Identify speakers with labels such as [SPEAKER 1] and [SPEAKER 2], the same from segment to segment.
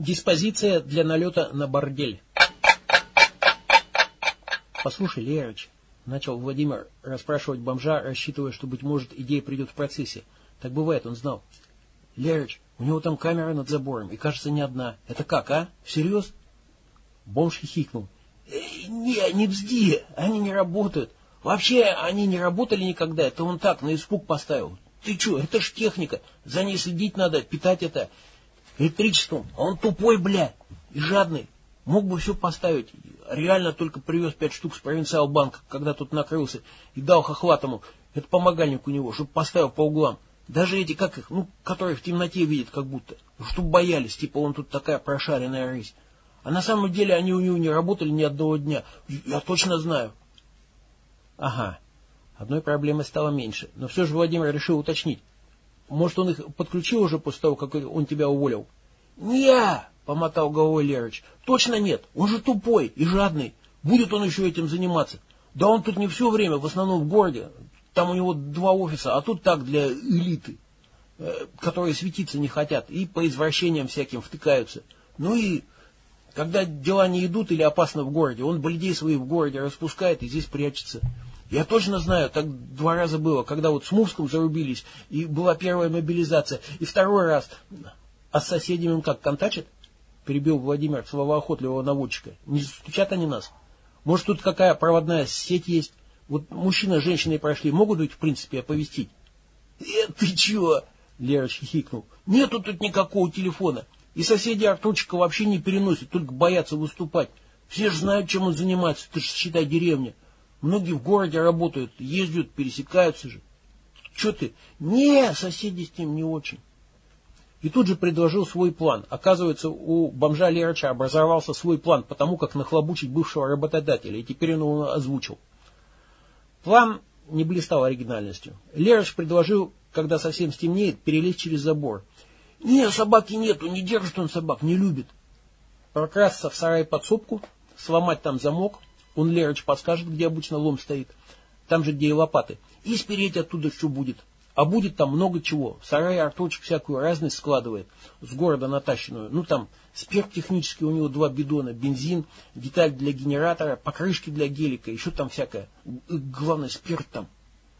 [SPEAKER 1] Диспозиция для налета на бордель. Послушай, Лерыч, начал Владимир расспрашивать бомжа, рассчитывая, что, быть может, идея придет в процессе. Так бывает, он знал. Лерыч, у него там камера над забором, и, кажется, не одна. Это как, а? Всерьез? Бомж хихикнул. «Э, не, не бзди, они не работают. Вообще, они не работали никогда, это он так, на испуг поставил. Ты что, это ж техника, за ней следить надо, питать это электричеством. А он тупой, бля, и жадный. Мог бы все поставить. Реально только привез пять штук с провинциал банка, когда тут накрылся, и дал хохватому. Это помогальник у него, чтобы поставил по углам. Даже эти, как их, ну, которые в темноте видят как будто. Чтоб боялись, типа он тут такая прошаренная рысь. А на самом деле они у него не работали ни одного дня. Я точно знаю. Ага. Одной проблемы стало меньше. Но все же Владимир решил уточнить. Может, он их подключил уже после того, как он тебя уволил? Не, помотал головой Лерыч. Точно нет. Он же тупой и жадный. Будет он еще этим заниматься. Да он тут не все время, в основном в городе. Там у него два офиса, а тут так для элиты, э, которые светиться не хотят и по извращениям всяким втыкаются. Ну и когда дела не идут или опасно в городе, он бледей свои в городе распускает и здесь прячется. Я точно знаю, так два раза было, когда вот с Мувском зарубились, и была первая мобилизация, и второй раз. А с соседями он как, контачит? Перебил Владимир словоохотливого наводчика. Не стучат они нас? Может, тут какая проводная сеть есть? Вот мужчина с женщиной прошли, могут ведь, в принципе, оповестить? Э, ты чего? Лера хихикнул. Нету тут никакого телефона. И соседи Артурчика вообще не переносят, только боятся выступать. Все же знают, чем он занимается, ты же считай деревня. Многие в городе работают, ездят, пересекаются же. Че ты? Не, соседи с ним не очень. И тут же предложил свой план. Оказывается, у бомжа Лерача образовался свой план по тому, как нахлобучить бывшего работодателя, и теперь он его озвучил. План не блистал оригинальностью. Лерыч предложил, когда совсем стемнеет, перелезть через забор. Не, собаки нету, не держит он собак, не любит. Прокрасться в сарай подсобку, сломать там замок, он, Лерыч, подскажет, где обычно лом стоит. Там же, где и лопаты. И спереть оттуда что будет. А будет там много чего. В сарае Артурчик всякую разность складывает. С города натащенную. Ну там спирт технический у него два бидона. Бензин, деталь для генератора, покрышки для гелика. Еще там всякое. Главное, спирт там.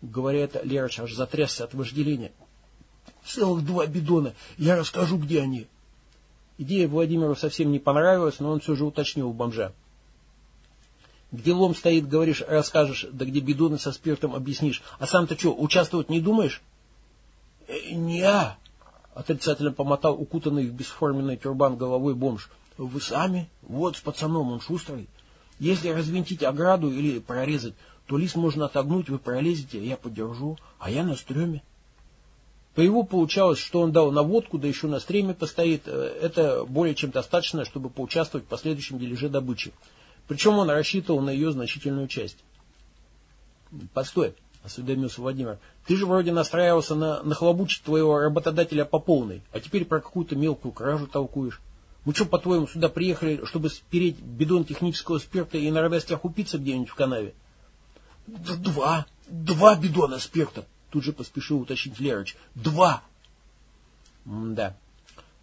[SPEAKER 1] Говоря это, Лерыч аж затрясся от вожделения. Целых два бидона. Я расскажу, где они. Идея Владимиру совсем не понравилась, но он все же уточнил у бомжа. Где лом стоит, говоришь, расскажешь, да где бидоны со спиртом объяснишь. А сам-то что, участвовать не думаешь? Э, не отрицательно помотал укутанный в бесформенный тюрбан головой бомж. Вы сами? Вот с пацаном, он шустрый. Если развинтить ограду или прорезать, то лист можно отогнуть, вы пролезете, я подержу, а я на стреме. По его получалось, что он дал наводку, да еще на стреме постоит. Э, это более чем достаточно, чтобы поучаствовать в последующем дележе добычи. Причем он рассчитывал на ее значительную часть. Постой, осведомился Владимир. Ты же вроде настраивался на нахлобучить твоего работодателя по полной, а теперь про какую-то мелкую кражу толкуешь. Мы что, по-твоему, сюда приехали, чтобы спереть бидон технического спирта и на радостях упиться где-нибудь в канаве? Два, два бидона спирта, тут же поспешил уточнить Лерыч. Два! М да.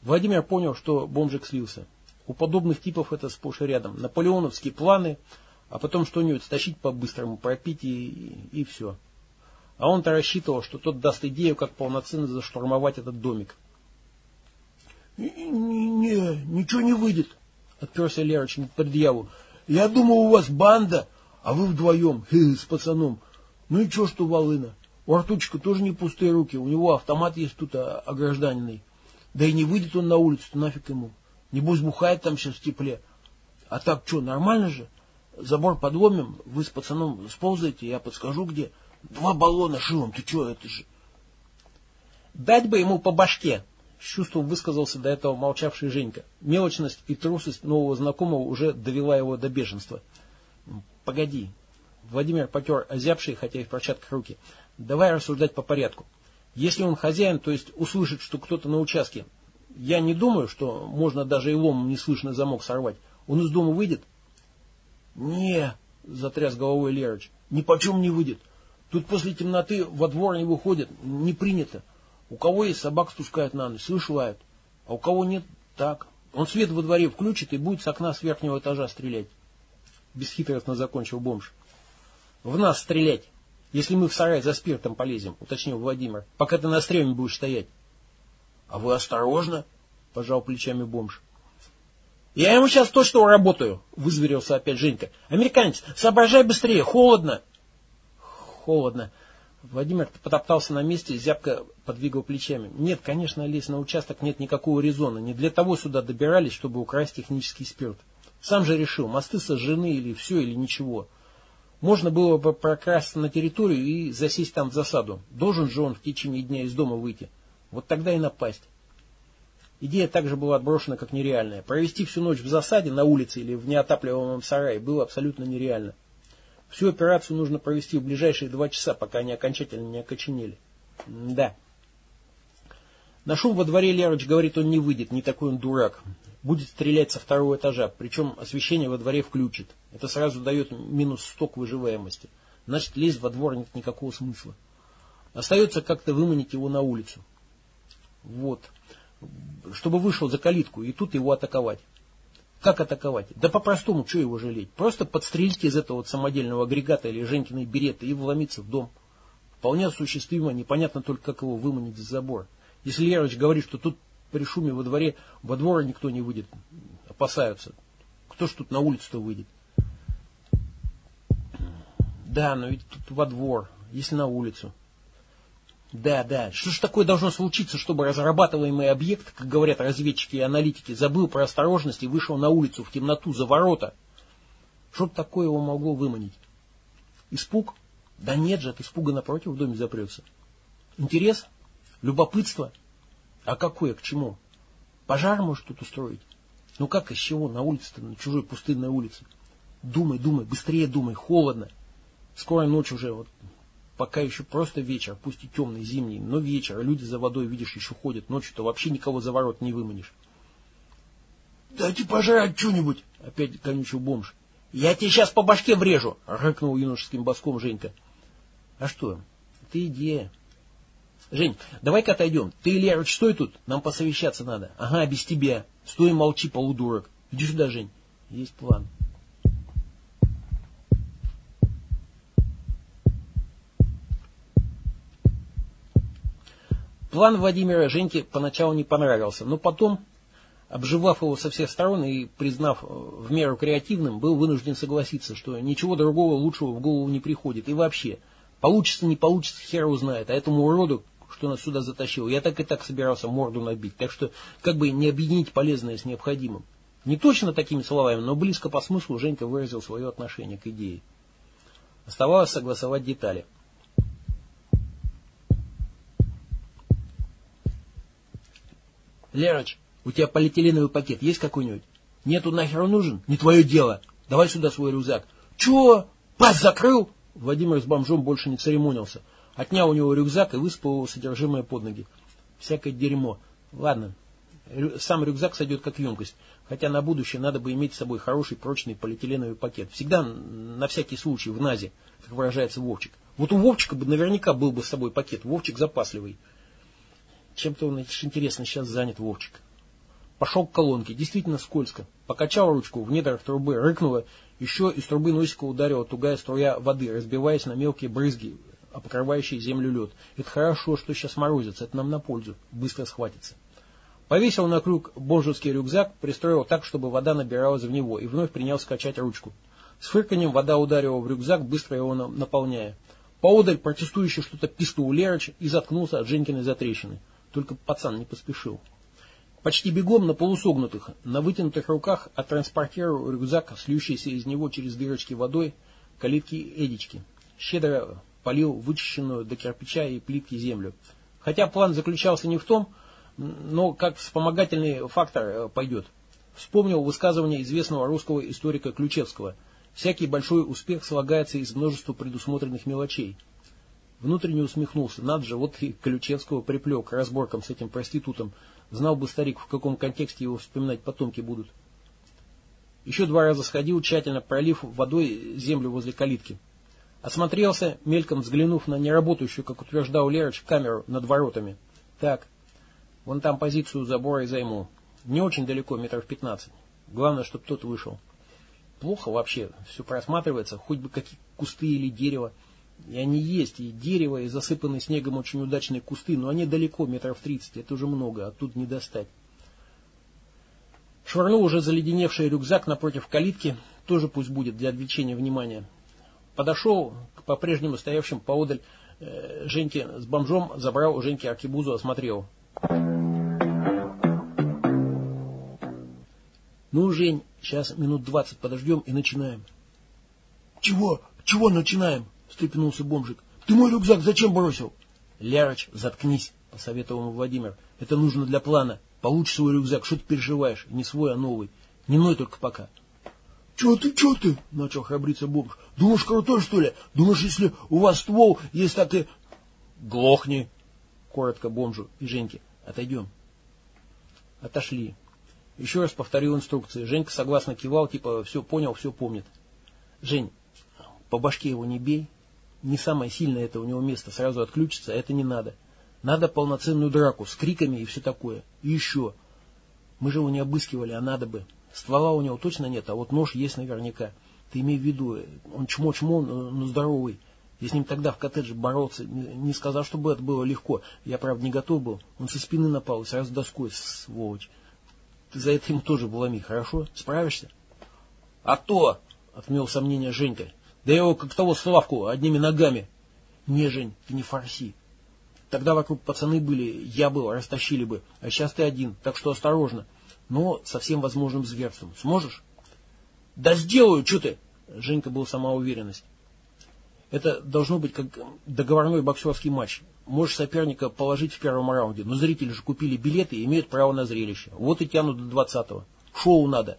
[SPEAKER 1] Владимир понял, что бомжик слился. У подобных типов это сплошь и рядом. Наполеоновские планы, а потом что-нибудь стащить по-быстрому, пропить и, и, все. А он-то рассчитывал, что тот даст идею, как полноценно заштурмовать этот домик. «Не, не ничего не выйдет», — отперся Лерыч над предъяву. «Я думал, у вас банда, а вы вдвоем, хе, с пацаном. Ну и что, что волына? У Артучика тоже не пустые руки, у него автомат есть тут а, огражданенный. Да и не выйдет он на улицу, нафиг ему. Небось бухает там сейчас в тепле. А так что, нормально же? Забор подломим, вы с пацаном сползаете, я подскажу где. Два баллона шилом, ты что, это же... Дать бы ему по башке, с чувством высказался до этого молчавший Женька. Мелочность и трусость нового знакомого уже довела его до бешенства. Погоди. Владимир потер озябшие, хотя и в перчатках руки. Давай рассуждать по порядку. Если он хозяин, то есть услышит, что кто-то на участке, я не думаю, что можно даже и ломом неслышно замок сорвать. Он из дома выйдет? Не, затряс головой Лерыч, ни почем не выйдет. Тут после темноты во двор не выходят, не принято. У кого есть собак спускают на ночь, слышь, лают. А у кого нет, так. Он свет во дворе включит и будет с окна с верхнего этажа стрелять. Бесхитростно закончил бомж. В нас стрелять, если мы в сарай за спиртом полезем, уточнил Владимир, пока ты на стреме будешь стоять. А вы осторожно, пожал плечами бомж. Я ему сейчас точно уработаю, вызверился опять Женька. Американец, соображай быстрее, холодно. Холодно. Владимир потоптался на месте, зябко подвигал плечами. Нет, конечно, лезть на участок нет никакого резона. Не для того сюда добирались, чтобы украсть технический спирт. Сам же решил, мосты сожжены или все, или ничего. Можно было бы прокрасться на территорию и засесть там в засаду. Должен же он в течение дня из дома выйти. Вот тогда и напасть. Идея также была отброшена как нереальная. Провести всю ночь в засаде на улице или в неотапливаемом сарае было абсолютно нереально. Всю операцию нужно провести в ближайшие два часа, пока они окончательно не окоченели. да. На шум во дворе Лерыч говорит, он не выйдет, не такой он дурак. Будет стрелять со второго этажа, причем освещение во дворе включит. Это сразу дает минус сток выживаемости. Значит, лезть во двор нет никакого смысла. Остается как-то выманить его на улицу. Вот. Чтобы вышел за калитку и тут его атаковать. Как атаковать? Да по-простому, что его жалеть? Просто подстрелить из этого вот самодельного агрегата или Женькиной береты и вломиться в дом. Вполне осуществимо, непонятно только, как его выманить за забор. Если Лерович говорит, что тут при шуме во дворе во двор никто не выйдет, опасаются. Кто ж тут на улицу-то выйдет? Да, но ведь тут во двор, если на улицу. Да, да. Что ж такое должно случиться, чтобы разрабатываемый объект, как говорят разведчики и аналитики, забыл про осторожность и вышел на улицу в темноту за ворота? Что такое его могло выманить? Испуг? Да нет же, от испуга напротив в доме запрется. Интерес? Любопытство? А какое, к чему? Пожар может тут устроить? Ну как, из чего? На улице-то, на чужой пустынной улице. Думай, думай, быстрее думай, холодно. Скоро ночь уже, вот Пока еще просто вечер, пусть и темный, зимний, но вечер, а люди за водой, видишь, еще ходят. Ночью-то вообще никого за ворот не выманишь. «Дайте пожрать что-нибудь!» — опять конючил бомж. «Я тебе сейчас по башке врежу!» — рыкнул юношеским боском Женька. «А что? Это идея!» «Жень, давай-ка отойдем. Ты, Илья, стой тут, нам посовещаться надо». «Ага, без тебя. Стой и молчи, полудурок. Иди сюда, Жень. Есть план». План Владимира Женьке поначалу не понравился, но потом, обживав его со всех сторон и признав э, в меру креативным, был вынужден согласиться, что ничего другого лучшего в голову не приходит. И вообще, получится, не получится, хер узнает. А этому уроду, что нас сюда затащил, я так и так собирался морду набить. Так что, как бы не объединить полезное с необходимым. Не точно такими словами, но близко по смыслу Женька выразил свое отношение к идее. Оставалось согласовать детали. Лерыч, у тебя полиэтиленовый пакет есть какой-нибудь? Нету нахер нужен? Не твое дело. Давай сюда свой рюкзак. Чего? Пас закрыл? Владимир с бомжом больше не церемонился. Отнял у него рюкзак и выспал его содержимое под ноги. Всякое дерьмо. Ладно, сам рюкзак сойдет как емкость. Хотя на будущее надо бы иметь с собой хороший прочный полиэтиленовый пакет. Всегда на всякий случай в НАЗе, как выражается Вовчик. Вот у Вовчика бы наверняка был бы с собой пакет. Вовчик запасливый. Чем-то он, интересно, сейчас занят Вовчик. Пошел к колонке, действительно скользко. Покачал ручку, в недрах трубы рыкнуло, еще из трубы носика ударила тугая струя воды, разбиваясь на мелкие брызги, покрывающие землю лед. Это хорошо, что сейчас морозится, это нам на пользу, быстро схватится. Повесил на крюк божеский рюкзак, пристроил так, чтобы вода набиралась в него, и вновь принял скачать ручку. С фырканьем вода ударила в рюкзак, быстро его наполняя. Поодаль протестующий что-то пискнул Лерыч и заткнулся от Женькиной затрещины. Только пацан не поспешил. Почти бегом на полусогнутых, на вытянутых руках оттранспортировал рюкзак, слющийся из него через дырочки водой, калитки Эдички. Щедро полил вычищенную до кирпича и плитки землю. Хотя план заключался не в том, но как вспомогательный фактор э, пойдет. Вспомнил высказывание известного русского историка Ключевского. Всякий большой успех слагается из множества предусмотренных мелочей. Внутренне усмехнулся. Надо же, вот и Ключевского приплел к разборкам с этим проститутом. Знал бы старик, в каком контексте его вспоминать потомки будут. Еще два раза сходил, тщательно пролив водой землю возле калитки. Осмотрелся, мельком взглянув на неработающую, как утверждал Лерыч, камеру над воротами. Так, вон там позицию забора и займу. Не очень далеко, метров пятнадцать. Главное, чтобы тот вышел. Плохо вообще, все просматривается, хоть бы какие кусты или дерево. И они есть, и дерево, и засыпанные снегом очень удачные кусты, но они далеко, метров тридцать, это уже много, а тут не достать. Швырнул уже заледеневший рюкзак напротив калитки, тоже пусть будет для отвлечения внимания. Подошел к по-прежнему стоявшим поодаль э, Женьке с бомжом, забрал у Женьки аркебузу, осмотрел. Ну, Жень, сейчас минут двадцать подождем и начинаем.
[SPEAKER 2] Чего? Чего начинаем? Встрепенулся бомжик. Ты мой рюкзак зачем бросил?
[SPEAKER 1] Ляроч, заткнись, посоветовал ему Владимир. Это нужно для плана. Получишь свой рюкзак, что ты переживаешь? Не свой, а новый. Не мной только пока.
[SPEAKER 2] Че ты, че ты? Начал храбриться бомж. Думаешь, крутой, что ли? Думаешь, если у вас ствол, есть так и...
[SPEAKER 1] Глохни, коротко бомжу и Женьке. Отойдем. Отошли. Еще раз повторил инструкции. Женька согласно кивал, типа, все понял, все помнит. Жень, по башке его не бей. Не самое сильное это у него место, сразу отключится, это не надо. Надо полноценную драку с криками и все такое. И еще. Мы же его не обыскивали, а надо бы. Ствола у него точно нет, а вот нож есть наверняка. Ты имей в виду, он чмо-чмо, но здоровый. Я с ним тогда в коттедже боролся, не сказал, чтобы это было легко. Я, правда, не готов был. Он со спины напал и сразу доской, сволочь. Ты за это ему тоже вломи, хорошо? Справишься?
[SPEAKER 2] А то,
[SPEAKER 1] отмел сомнение Женька. Да его как того Славку, одними ногами. Не, Жень, ты не фарси. Тогда вокруг пацаны были, я был, растащили бы. А сейчас ты один, так что осторожно. Но со всем возможным зверством. Сможешь?
[SPEAKER 2] Да сделаю, что ты?
[SPEAKER 1] Женька был сама уверенность. Это должно быть как договорной боксерский матч. Можешь соперника положить в первом раунде, но зрители же купили билеты и имеют право на зрелище. Вот и тянут до двадцатого. Шоу надо.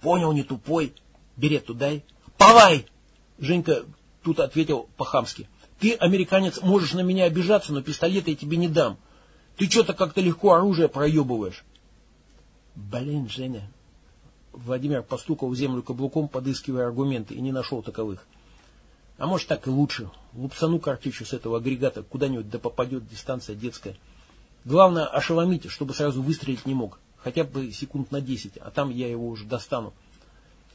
[SPEAKER 2] Понял, не тупой.
[SPEAKER 1] Берет дай.
[SPEAKER 2] Павай!
[SPEAKER 1] Женька тут ответил по-хамски. Ты, американец, можешь на меня обижаться, но пистолета я тебе не дам. Ты что-то как-то легко оружие проебываешь. Блин, Женя. Владимир постукал в землю каблуком, подыскивая аргументы, и не нашел таковых. А может так и лучше. Лупсану картечью с этого агрегата куда-нибудь да попадет дистанция детская. Главное ошеломить, чтобы сразу выстрелить не мог. Хотя бы секунд на десять, а там я его уже достану.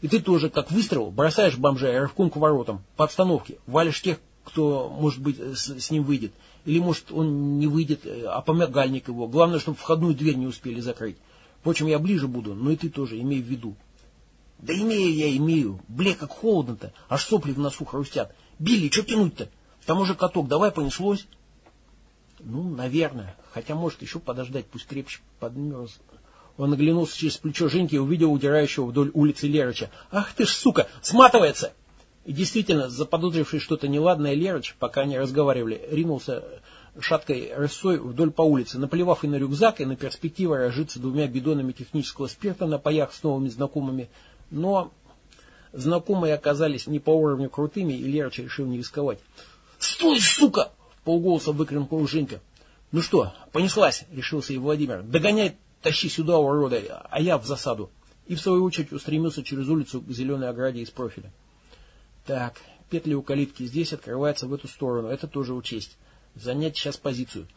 [SPEAKER 1] И ты тоже, как выстрел, бросаешь бомжа рывком к воротам, по обстановке, валишь тех, кто, может быть, с, с ним выйдет. Или, может, он не выйдет, а помогальник его. Главное, чтобы входную дверь не успели закрыть. Впрочем, я ближе буду, но и ты тоже имей в виду.
[SPEAKER 2] Да имею я, имею. Бле, как холодно-то. Аж сопли в носу хрустят. Билли, что тянуть-то? Там уже каток, давай понеслось.
[SPEAKER 1] Ну, наверное. Хотя, может, еще подождать, пусть крепче подмерз. Он оглянулся через плечо Женьки и увидел удирающего вдоль улицы Лерыча. «Ах ты ж, сука, сматывается!» И действительно, заподозривший что-то неладное Лерыч, пока они разговаривали, ринулся шаткой рысой вдоль по улице, наплевав и на рюкзак, и на перспективу разжиться двумя бидонами технического спирта на паях с новыми знакомыми, но знакомые оказались не по уровню крутыми, и Лерыч решил не рисковать.
[SPEAKER 2] «Стой, сука!» — полголоса выкрикнул Женька.
[SPEAKER 1] «Ну что, понеслась!» — решился и Владимир. «Догоняй, тащи сюда, урода, а я в засаду!» И в свою очередь устремился через улицу к зеленой ограде из профиля. Так, петли у калитки здесь открываются в эту сторону, это тоже учесть. Занять сейчас позицию.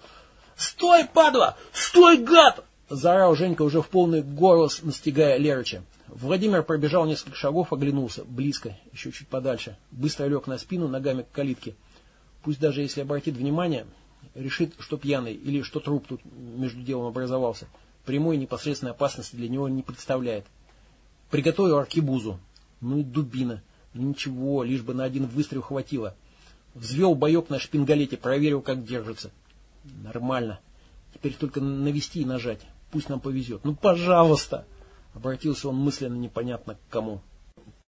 [SPEAKER 2] «Стой, падла! Стой, гад!»
[SPEAKER 1] Заорал Женька уже в полный голос, настигая Лерыча. Владимир пробежал несколько шагов, оглянулся. Близко, еще чуть подальше. Быстро лег на спину, ногами к калитке. Пусть даже если обратит внимание, решит, что пьяный или что труп тут между делом образовался. Прямой непосредственной опасности для него не представляет. Приготовил аркибузу. Ну и дубина. Ну ничего, лишь бы на один выстрел хватило. Взвел боек на шпингалете, проверил, как держится. Нормально. Теперь только навести и нажать. Пусть нам повезет. Ну, пожалуйста. Обратился он мысленно непонятно к кому.